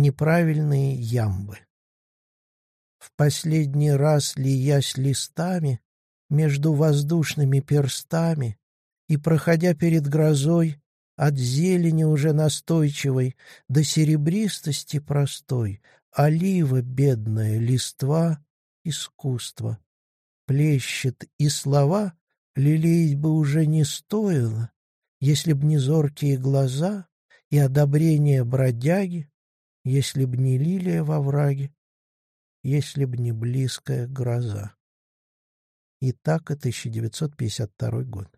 неправильные ямбы. В последний раз, лиясь листами между воздушными перстами и проходя перед грозой от зелени уже настойчивой до серебристости простой, олива бедная, листва, искусство. Плещет, и слова лелеять бы уже не стоило, если б не зоркие глаза и одобрение бродяги, если б не лилия во враге, если б не близкая гроза. И так и 1952 год.